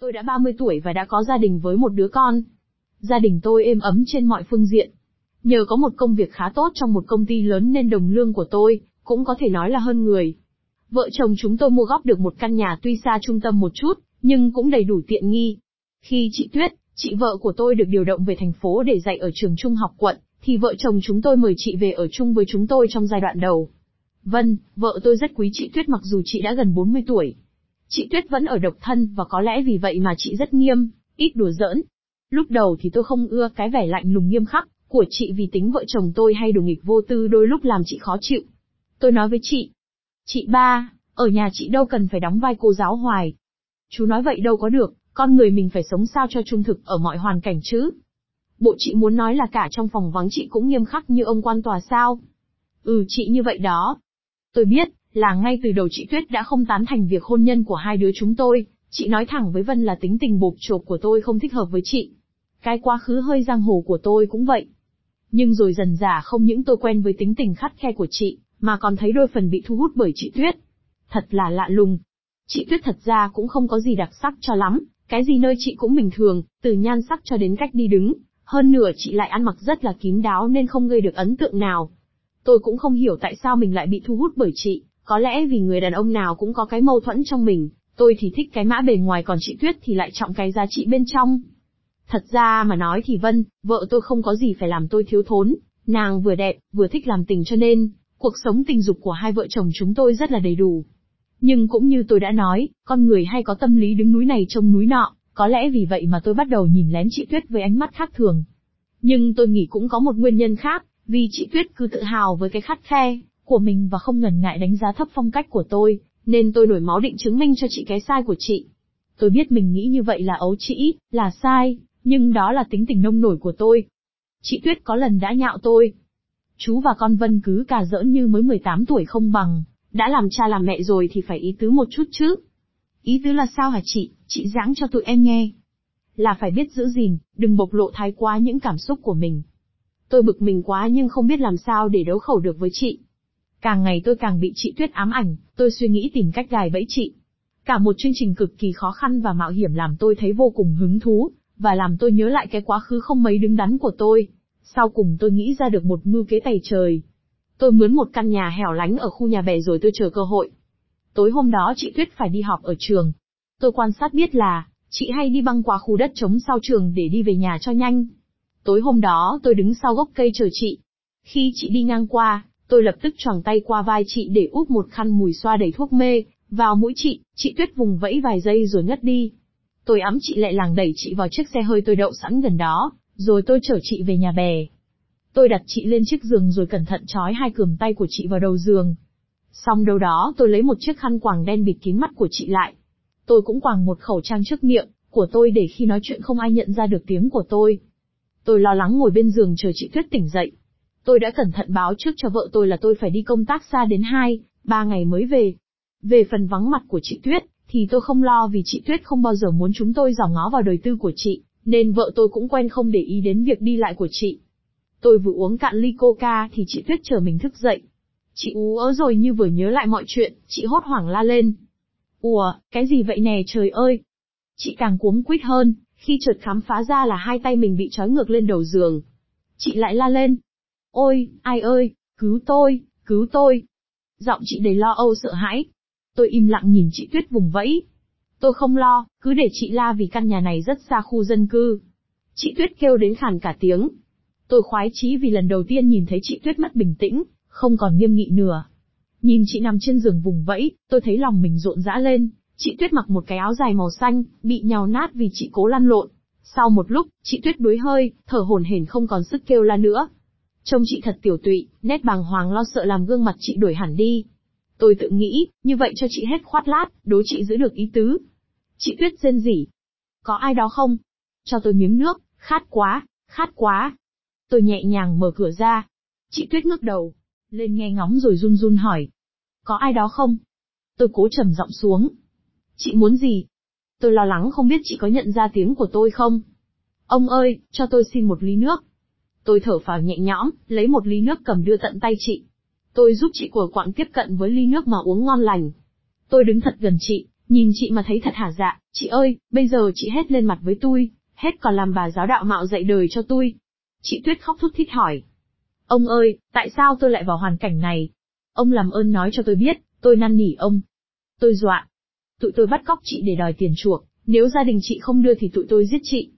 Tôi đã 30 tuổi và đã có gia đình với một đứa con. Gia đình tôi êm ấm trên mọi phương diện. Nhờ có một công việc khá tốt trong một công ty lớn nên đồng lương của tôi, cũng có thể nói là hơn người. Vợ chồng chúng tôi mua góp được một căn nhà tuy xa trung tâm một chút, nhưng cũng đầy đủ tiện nghi. Khi chị Tuyết, chị vợ của tôi được điều động về thành phố để dạy ở trường trung học quận, thì vợ chồng chúng tôi mời chị về ở chung với chúng tôi trong giai đoạn đầu. Vân, vợ tôi rất quý chị Tuyết mặc dù chị đã gần 40 tuổi. Chị Tuyết vẫn ở độc thân và có lẽ vì vậy mà chị rất nghiêm, ít đùa giỡn. Lúc đầu thì tôi không ưa cái vẻ lạnh lùng nghiêm khắc của chị vì tính vợ chồng tôi hay đùa nghịch vô tư đôi lúc làm chị khó chịu. Tôi nói với chị, chị ba, ở nhà chị đâu cần phải đóng vai cô giáo hoài. Chú nói vậy đâu có được, con người mình phải sống sao cho trung thực ở mọi hoàn cảnh chứ. Bộ chị muốn nói là cả trong phòng vắng chị cũng nghiêm khắc như ông quan tòa sao? Ừ chị như vậy đó. Tôi biết, là ngay từ đầu chị Tuyết đã không tán thành việc hôn nhân của hai đứa chúng tôi, chị nói thẳng với Vân là tính tình bộp chộp của tôi không thích hợp với chị. Cái quá khứ hơi giang hồ của tôi cũng vậy. Nhưng rồi dần dà không những tôi quen với tính tình khắt khe của chị, mà còn thấy đôi phần bị thu hút bởi chị Tuyết. Thật là lạ lùng. Chị Tuyết thật ra cũng không có gì đặc sắc cho lắm, cái gì nơi chị cũng bình thường, từ nhan sắc cho đến cách đi đứng, hơn nửa chị lại ăn mặc rất là kín đáo nên không gây được ấn tượng nào. Tôi cũng không hiểu tại sao mình lại bị thu hút bởi chị, có lẽ vì người đàn ông nào cũng có cái mâu thuẫn trong mình, tôi thì thích cái mã bề ngoài còn chị Tuyết thì lại trọng cái giá trị bên trong. Thật ra mà nói thì Vân, vợ tôi không có gì phải làm tôi thiếu thốn, nàng vừa đẹp, vừa thích làm tình cho nên, cuộc sống tình dục của hai vợ chồng chúng tôi rất là đầy đủ. Nhưng cũng như tôi đã nói, con người hay có tâm lý đứng núi này trông núi nọ, có lẽ vì vậy mà tôi bắt đầu nhìn lén chị Tuyết với ánh mắt khác thường. Nhưng tôi nghĩ cũng có một nguyên nhân khác, vì chị Tuyết cứ tự hào với cái khát khe của mình và không ngần ngại đánh giá thấp phong cách của tôi, nên tôi nổi máu định chứng minh cho chị cái sai của chị. Tôi biết mình nghĩ như vậy là ấu trĩ, là sai, nhưng đó là tính tình nông nổi của tôi. Chị Tuyết có lần đã nhạo tôi. Chú và con Vân cứ cà giỡn như mới 18 tuổi không bằng, đã làm cha làm mẹ rồi thì phải ý tứ một chút chứ. Ý tứ là sao hả chị, chị giảng cho tụi em nghe. Là phải biết giữ gìn, đừng bộc lộ thái quá những cảm xúc của mình. Tôi bực mình quá nhưng không biết làm sao để đấu khẩu được với chị. Càng ngày tôi càng bị chị Tuyết ám ảnh, tôi suy nghĩ tìm cách gài bẫy chị. Cả một chương trình cực kỳ khó khăn và mạo hiểm làm tôi thấy vô cùng hứng thú, và làm tôi nhớ lại cái quá khứ không mấy đứng đắn của tôi. Sau cùng tôi nghĩ ra được một mưu kế tày trời. Tôi mướn một căn nhà hẻo lánh ở khu nhà bè rồi tôi chờ cơ hội. Tối hôm đó chị Tuyết phải đi họp ở trường. Tôi quan sát biết là, chị hay đi băng qua khu đất trống sau trường để đi về nhà cho nhanh. Tối hôm đó tôi đứng sau gốc cây chờ chị. Khi chị đi ngang qua, tôi lập tức choàng tay qua vai chị để úp một khăn mùi xoa đầy thuốc mê, vào mũi chị, chị Tuyết vùng vẫy vài giây rồi ngất đi. Tôi ấm chị lại làng đẩy chị vào chiếc xe hơi tôi đậu sẵn gần đó, rồi tôi chở chị về nhà bè. Tôi đặt chị lên chiếc giường rồi cẩn thận trói hai cườm tay của chị vào đầu giường. Xong đâu đó tôi lấy một chiếc khăn quàng đen bịt kín mắt của chị lại. Tôi cũng quàng một khẩu trang trước miệng của tôi để khi nói chuyện không ai nhận ra được tiếng của tôi. Tôi lo lắng ngồi bên giường chờ chị Tuyết tỉnh dậy. Tôi đã cẩn thận báo trước cho vợ tôi là tôi phải đi công tác xa đến 2, 3 ngày mới về. Về phần vắng mặt của chị Tuyết, thì tôi không lo vì chị Tuyết không bao giờ muốn chúng tôi dò ngó vào đời tư của chị, nên vợ tôi cũng quen không để ý đến việc đi lại của chị. Tôi vừa uống cạn ly coca thì chị Tuyết chờ mình thức dậy. Chị ú ớ rồi như vừa nhớ lại mọi chuyện, chị hốt hoảng la lên. Ủa, cái gì vậy nè trời ơi? Chị càng cuống quýt hơn, khi chợt khám phá ra là hai tay mình bị trói ngược lên đầu giường. Chị lại la lên. Ôi, ai ơi, cứu tôi, cứu tôi. Giọng chị đầy lo âu sợ hãi. Tôi im lặng nhìn chị Tuyết vùng vẫy. Tôi không lo, cứ để chị la vì căn nhà này rất xa khu dân cư. Chị Tuyết kêu đến khàn cả tiếng. Tôi khoái chí vì lần đầu tiên nhìn thấy chị Tuyết mất bình tĩnh, không còn nghiêm nghị nữa. Nhìn chị nằm trên giường vùng vẫy, tôi thấy lòng mình rộn rã lên. Chị Tuyết mặc một cái áo dài màu xanh, bị nhào nát vì chị cố lăn lộn. Sau một lúc, chị Tuyết đuối hơi, thở hổn hển không còn sức kêu la nữa. Trông chị thật tiểu tụy, nét bàng hoàng lo sợ làm gương mặt chị đổi hẳn đi. Tôi tự nghĩ, như vậy cho chị hết khoát lát, đố chị giữ được ý tứ. Chị Tuyết rên rỉ. Có ai đó không? Cho tôi miếng nước, khát quá, khát quá. Tôi nhẹ nhàng mở cửa ra. Chị Tuyết ngước đầu, lên nghe ngóng rồi run run hỏi. Có ai đó không? Tôi cố trầm giọng xuống. Chị muốn gì? Tôi lo lắng không biết chị có nhận ra tiếng của tôi không? Ông ơi, cho tôi xin một ly nước. Tôi thở phào nhẹ nhõm, lấy một ly nước cầm đưa tận tay chị. Tôi giúp chị của quạng tiếp cận với ly nước mà uống ngon lành. Tôi đứng thật gần chị, Nhìn chị mà thấy thật hả dạ, chị ơi, bây giờ chị hết lên mặt với tôi, hết còn làm bà giáo đạo mạo dạy đời cho tôi. Chị Tuyết khóc thút thít hỏi. Ông ơi, tại sao tôi lại vào hoàn cảnh này? Ông làm ơn nói cho tôi biết, tôi năn nỉ ông. Tôi dọa. Tụi tôi bắt cóc chị để đòi tiền chuộc, nếu gia đình chị không đưa thì tụi tôi giết chị.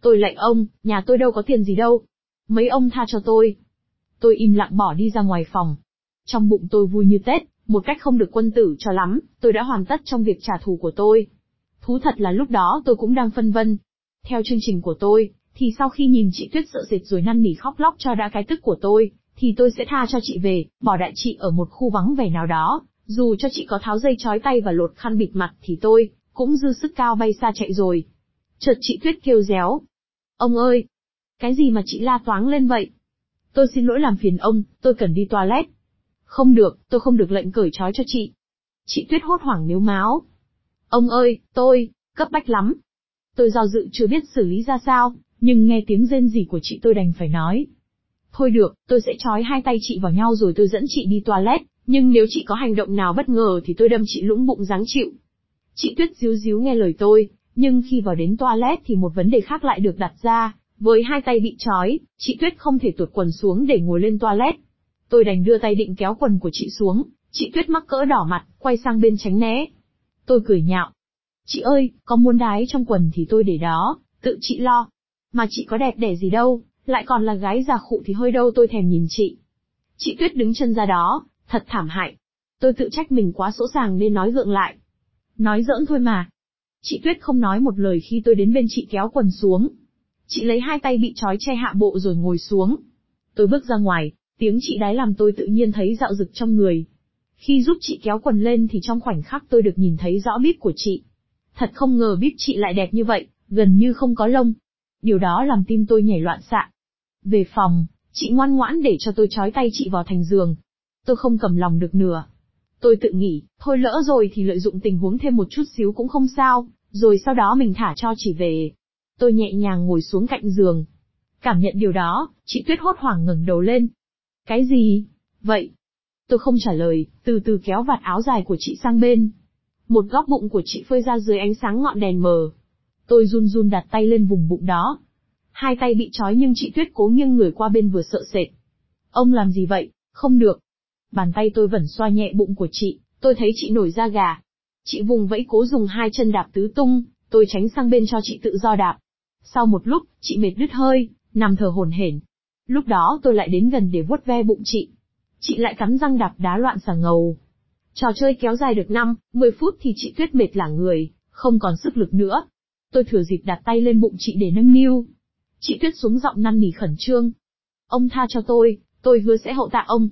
Tôi lạnh ông, nhà tôi đâu có tiền gì đâu. Mấy ông tha cho tôi. Tôi im lặng bỏ đi ra ngoài phòng. Trong bụng tôi vui như Tết, một cách không được quân tử cho lắm, tôi đã hoàn tất trong việc trả thù của tôi. Thú thật là lúc đó tôi cũng đang phân vân. Theo chương trình của tôi, thì sau khi nhìn chị Tuyết sợ sệt rồi năn nỉ khóc lóc cho đã cái tức của tôi, thì tôi sẽ tha cho chị về, bỏ đại chị ở một khu vắng vẻ nào đó, dù cho chị có tháo dây trói tay và lột khăn bịt mặt thì tôi, cũng dư sức cao bay xa chạy rồi. Chợt chị Tuyết kêu réo. Ông ơi! Cái gì mà chị la toáng lên vậy? Tôi xin lỗi làm phiền ông, tôi cần đi toilet. Không được, tôi không được lệnh cởi trói cho chị. Chị Tuyết hốt hoảng nếu máu. Ông ơi, tôi, cấp bách lắm. Tôi do dự chưa biết xử lý ra sao, nhưng nghe tiếng rên rỉ của chị tôi đành phải nói. Thôi được, tôi sẽ trói hai tay chị vào nhau rồi tôi dẫn chị đi toilet, nhưng nếu chị có hành động nào bất ngờ thì tôi đâm chị lũng bụng dáng chịu. Chị Tuyết díu díu nghe lời tôi, nhưng khi vào đến toilet thì một vấn đề khác lại được đặt ra, với hai tay bị trói, chị Tuyết không thể tuột quần xuống để ngồi lên toilet. Tôi đành đưa tay định kéo quần của chị xuống, chị Tuyết mắc cỡ đỏ mặt, quay sang bên tránh né. Tôi cười nhạo. Chị ơi, có muốn đái trong quần thì tôi để đó, tự chị lo. Mà chị có đẹp đẻ gì đâu, lại còn là gái già khụ thì hơi đâu tôi thèm nhìn chị. Chị Tuyết đứng chân ra đó, thật thảm hại. Tôi tự trách mình quá sỗ sàng nên nói gượng lại. Nói giỡn thôi mà. Chị Tuyết không nói một lời khi tôi đến bên chị kéo quần xuống. Chị lấy hai tay bị trói che hạ bộ rồi ngồi xuống. Tôi bước ra ngoài, tiếng chị đái làm tôi tự nhiên thấy dạo rực trong người. Khi giúp chị kéo quần lên thì trong khoảnh khắc tôi được nhìn thấy rõ bíp của chị. Thật không ngờ bíp chị lại đẹp như vậy, gần như không có lông. Điều đó làm tim tôi nhảy loạn xạ. Về phòng, chị ngoan ngoãn để cho tôi trói tay chị vào thành giường. Tôi không cầm lòng được nửa. Tôi tự nghĩ, thôi lỡ rồi thì lợi dụng tình huống thêm một chút xíu cũng không sao, rồi sau đó mình thả cho chị về. Tôi nhẹ nhàng ngồi xuống cạnh giường. Cảm nhận điều đó, chị Tuyết hốt hoảng ngẩng đầu lên. Cái gì? Vậy? Tôi không trả lời, từ từ kéo vạt áo dài của chị sang bên. Một góc bụng của chị phơi ra dưới ánh sáng ngọn đèn mờ. Tôi run run đặt tay lên vùng bụng đó. Hai tay bị trói nhưng chị Tuyết cố nghiêng người qua bên vừa sợ sệt. Ông làm gì vậy? Không được. Bàn tay tôi vẫn xoa nhẹ bụng của chị, tôi thấy chị nổi da gà. Chị vùng vẫy cố dùng hai chân đạp tứ tung, tôi tránh sang bên cho chị tự do đạp. Sau một lúc, chị mệt đứt hơi, nằm thở hổn hển. Lúc đó tôi lại đến gần để vuốt ve bụng chị. Chị lại cắn răng đạp đá loạn xà ngầu. Trò chơi kéo dài được 5, 10 phút thì chị tuyết mệt lả người, không còn sức lực nữa. Tôi thừa dịp đặt tay lên bụng chị để nâng niu. Chị tuyết xuống giọng năn nỉ khẩn trương. Ông tha cho tôi, tôi hứa sẽ hậu tạ ông.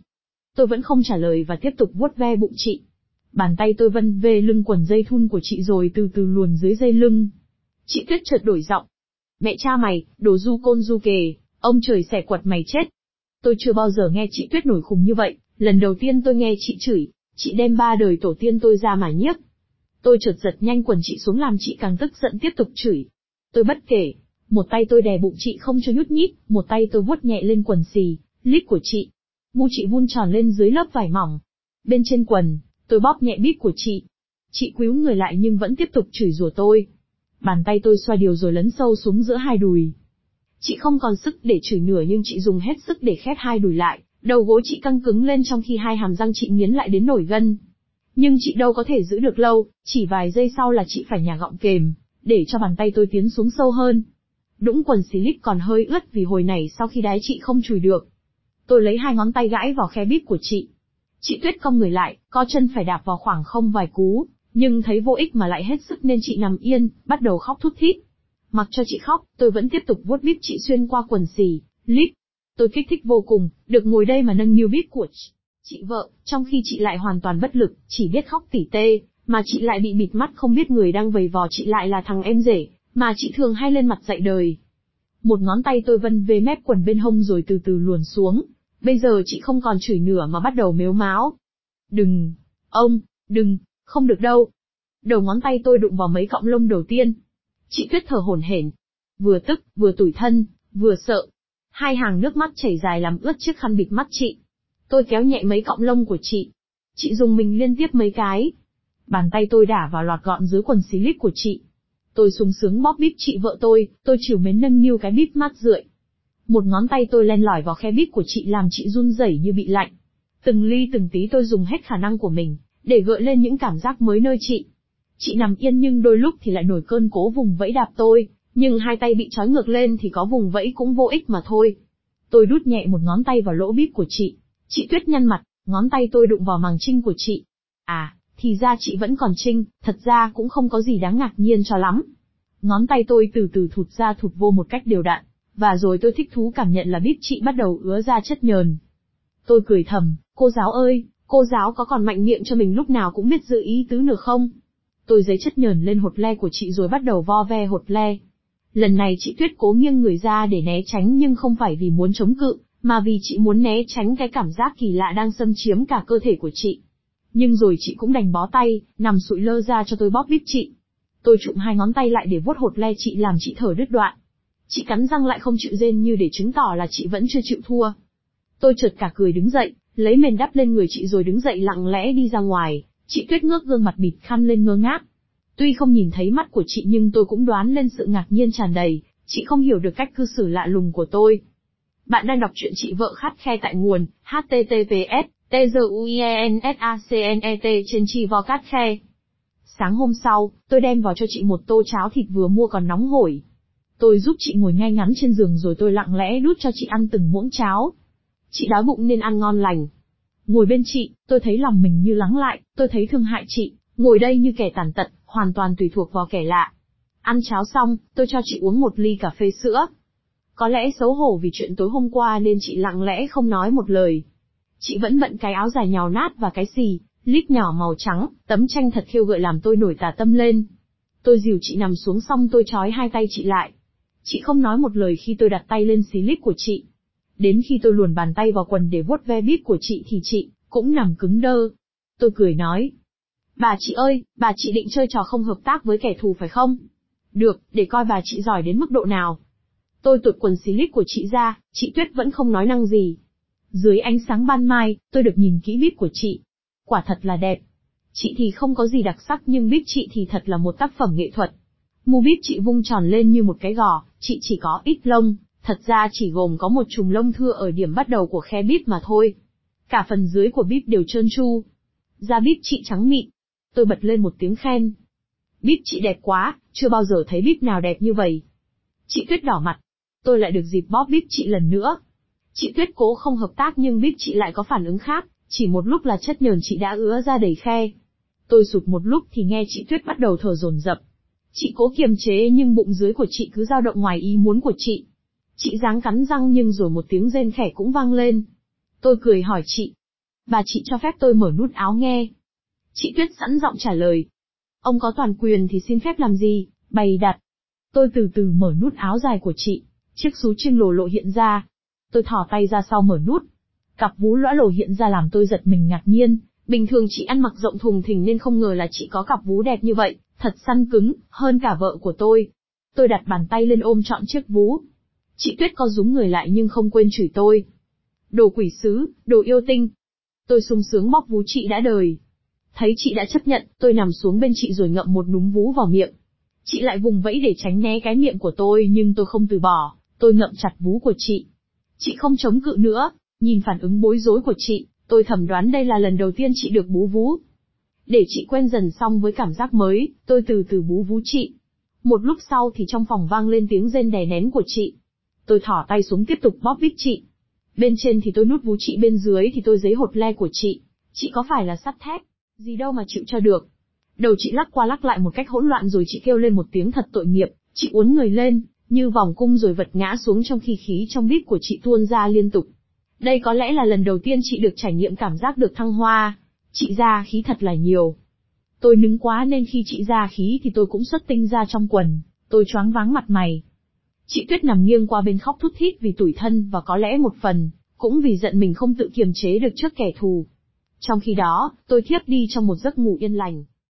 Tôi vẫn không trả lời và tiếp tục vuốt ve bụng chị. Bàn tay tôi vân về lưng quần dây thun của chị rồi từ từ luồn dưới dây lưng. Chị tuyết chợt đổi giọng, Mẹ cha mày, đồ du côn du kề, ông trời xẻ quật mày chết. Tôi chưa bao giờ nghe chị Tuyết nổi khùng như vậy, lần đầu tiên tôi nghe chị chửi, chị đem ba đời tổ tiên tôi ra mà nhiếp. Tôi chợt giật nhanh quần chị xuống làm chị càng tức giận tiếp tục chửi. Tôi bất kể, một tay tôi đè bụng chị không cho nhút nhít, một tay tôi vuốt nhẹ lên quần xì, lít của chị. Mu chị vun tròn lên dưới lớp vải mỏng. Bên trên quần, tôi bóp nhẹ bít của chị. Chị quýu người lại nhưng vẫn tiếp tục chửi rủa tôi. Bàn tay tôi xoa điều rồi lấn sâu xuống giữa hai đùi. Chị không còn sức để chửi nửa nhưng chị dùng hết sức để khép hai đùi lại, đầu gối chị căng cứng lên trong khi hai hàm răng chị nghiến lại đến nổi gân. Nhưng chị đâu có thể giữ được lâu, chỉ vài giây sau là chị phải nhả gọng kềm, để cho bàn tay tôi tiến xuống sâu hơn. Đũng quần xì lít còn hơi ướt vì hồi này sau khi đái chị không chùi được. Tôi lấy hai ngón tay gãi vào khe bít của chị. Chị tuyết cong người lại, co chân phải đạp vào khoảng không vài cú, nhưng thấy vô ích mà lại hết sức nên chị nằm yên, bắt đầu khóc thút thít. Mặc cho chị khóc, tôi vẫn tiếp tục vuốt bíp chị xuyên qua quần xì, lít. Tôi kích thích vô cùng, được ngồi đây mà nâng niu bíp của chị vợ, trong khi chị lại hoàn toàn bất lực, chỉ biết khóc tỉ tê, mà chị lại bị bịt mắt không biết người đang vầy vò chị lại là thằng em rể, mà chị thường hay lên mặt dạy đời. Một ngón tay tôi vân về mép quần bên hông rồi từ từ luồn xuống. Bây giờ chị không còn chửi nửa mà bắt đầu mếu máo. Đừng, ông, đừng, không được đâu. Đầu ngón tay tôi đụng vào mấy cọng lông đầu tiên. Chị Tuyết thở hổn hển, vừa tức, vừa tủi thân, vừa sợ. Hai hàng nước mắt chảy dài làm ướt chiếc khăn bịt mắt chị. Tôi kéo nhẹ mấy cọng lông của chị. Chị dùng mình liên tiếp mấy cái. Bàn tay tôi đả vào lọt gọn dưới quần xí lít của chị. Tôi sung sướng bóp bíp chị vợ tôi, tôi chiều mến nâng niu cái bíp mát rượi. Một ngón tay tôi len lỏi vào khe bíp của chị làm chị run rẩy như bị lạnh. Từng ly từng tí tôi dùng hết khả năng của mình, để gợi lên những cảm giác mới nơi chị. Chị nằm yên nhưng đôi lúc thì lại nổi cơn cố vùng vẫy đạp tôi, nhưng hai tay bị trói ngược lên thì có vùng vẫy cũng vô ích mà thôi. Tôi đút nhẹ một ngón tay vào lỗ bíp của chị. Chị tuyết nhăn mặt, ngón tay tôi đụng vào màng trinh của chị. À, thì ra chị vẫn còn trinh, thật ra cũng không có gì đáng ngạc nhiên cho lắm. Ngón tay tôi từ từ thụt ra thụt vô một cách đều đặn, và rồi tôi thích thú cảm nhận là bíp chị bắt đầu ứa ra chất nhờn. Tôi cười thầm, cô giáo ơi, cô giáo có còn mạnh miệng cho mình lúc nào cũng biết giữ ý tứ nữa không? Tôi giấy chất nhờn lên hột le của chị rồi bắt đầu vo ve hột le. Lần này chị Tuyết cố nghiêng người ra để né tránh nhưng không phải vì muốn chống cự, mà vì chị muốn né tránh cái cảm giác kỳ lạ đang xâm chiếm cả cơ thể của chị. Nhưng rồi chị cũng đành bó tay, nằm sụi lơ ra cho tôi bóp bíp chị. Tôi trụm hai ngón tay lại để vuốt hột le chị làm chị thở đứt đoạn. Chị cắn răng lại không chịu rên như để chứng tỏ là chị vẫn chưa chịu thua. Tôi chợt cả cười đứng dậy, lấy mền đắp lên người chị rồi đứng dậy lặng lẽ đi ra ngoài, chị tuyết ngước gương mặt bịt khăn lên ngơ ngác. Tuy không nhìn thấy mắt của chị nhưng tôi cũng đoán lên sự ngạc nhiên tràn đầy, chị không hiểu được cách cư xử lạ lùng của tôi. Bạn đang đọc truyện chị vợ khát khe tại nguồn, https, tzuiensacnet trên chi vo cát khe. Sáng hôm sau, tôi đem vào cho chị một tô cháo thịt vừa mua còn nóng hổi. Tôi giúp chị ngồi ngay ngắn trên giường rồi tôi lặng lẽ đút cho chị ăn từng muỗng cháo. Chị đói bụng nên ăn ngon lành. Ngồi bên chị, tôi thấy lòng mình như lắng lại, tôi thấy thương hại chị, ngồi đây như kẻ tàn tật, hoàn toàn tùy thuộc vào kẻ lạ. Ăn cháo xong, tôi cho chị uống một ly cà phê sữa. Có lẽ xấu hổ vì chuyện tối hôm qua nên chị lặng lẽ không nói một lời. Chị vẫn bận cái áo dài nhào nát và cái xì, lít nhỏ màu trắng, tấm tranh thật khiêu gợi làm tôi nổi tà tâm lên. Tôi dìu chị nằm xuống xong tôi trói hai tay chị lại. Chị không nói một lời khi tôi đặt tay lên xí lít của chị. Đến khi tôi luồn bàn tay vào quần để vuốt ve bít của chị thì chị, cũng nằm cứng đơ. Tôi cười nói. Bà chị ơi, bà chị định chơi trò không hợp tác với kẻ thù phải không? Được, để coi bà chị giỏi đến mức độ nào. Tôi tuột quần xí lít của chị ra, chị Tuyết vẫn không nói năng gì. Dưới ánh sáng ban mai, tôi được nhìn kỹ bít của chị. Quả thật là đẹp. Chị thì không có gì đặc sắc nhưng bít chị thì thật là một tác phẩm nghệ thuật. Mu bít chị vung tròn lên như một cái gò, chị chỉ có ít lông, thật ra chỉ gồm có một chùm lông thưa ở điểm bắt đầu của khe bít mà thôi. Cả phần dưới của bít đều trơn tru. Da bít chị trắng mịn. Tôi bật lên một tiếng khen. Bít chị đẹp quá, chưa bao giờ thấy bít nào đẹp như vậy. Chị Tuyết đỏ mặt. Tôi lại được dịp bóp bít chị lần nữa. Chị Tuyết cố không hợp tác nhưng bít chị lại có phản ứng khác, chỉ một lúc là chất nhờn chị đã ứa ra đầy khe. Tôi sụt một lúc thì nghe chị Tuyết bắt đầu thở dồn dập. Chị cố kiềm chế nhưng bụng dưới của chị cứ dao động ngoài ý muốn của chị. Chị dáng cắn răng nhưng rồi một tiếng rên khẻ cũng vang lên. Tôi cười hỏi chị. Bà chị cho phép tôi mở nút áo nghe. Chị Tuyết sẵn giọng trả lời. Ông có toàn quyền thì xin phép làm gì, bày đặt. Tôi từ từ mở nút áo dài của chị, chiếc xú trên lồ lộ hiện ra. Tôi thỏ tay ra sau mở nút. Cặp vú lõa lồ hiện ra làm tôi giật mình ngạc nhiên, bình thường chị ăn mặc rộng thùng thình nên không ngờ là chị có cặp vú đẹp như vậy, thật săn cứng, hơn cả vợ của tôi. Tôi đặt bàn tay lên ôm trọn chiếc vú. Chị Tuyết co rúm người lại nhưng không quên chửi tôi. Đồ quỷ sứ, đồ yêu tinh. Tôi sung sướng bóp vú chị đã đời. Thấy chị đã chấp nhận, tôi nằm xuống bên chị rồi ngậm một núm vú vào miệng. Chị lại vùng vẫy để tránh né cái miệng của tôi nhưng tôi không từ bỏ, tôi ngậm chặt vú của chị. Chị không chống cự nữa, nhìn phản ứng bối rối của chị, tôi thẩm đoán đây là lần đầu tiên chị được bú vú. Để chị quen dần xong với cảm giác mới, tôi từ từ bú vú chị. Một lúc sau thì trong phòng vang lên tiếng rên đè nén của chị. Tôi thỏ tay xuống tiếp tục bóp vít chị. Bên trên thì tôi nút vú chị bên dưới thì tôi giấy hột le của chị. Chị có phải là sắt thép? Gì đâu mà chịu cho được. Đầu chị lắc qua lắc lại một cách hỗn loạn rồi chị kêu lên một tiếng thật tội nghiệp, chị uốn người lên, như vòng cung rồi vật ngã xuống trong khi khí trong bít của chị tuôn ra liên tục. Đây có lẽ là lần đầu tiên chị được trải nghiệm cảm giác được thăng hoa. Chị ra khí thật là nhiều. Tôi nứng quá nên khi chị ra khí thì tôi cũng xuất tinh ra trong quần, tôi choáng váng mặt mày. Chị Tuyết nằm nghiêng qua bên khóc thút thít vì tủi thân và có lẽ một phần, cũng vì giận mình không tự kiềm chế được trước kẻ thù. Trong khi đó, tôi thiếp đi trong một giấc ngủ yên lành.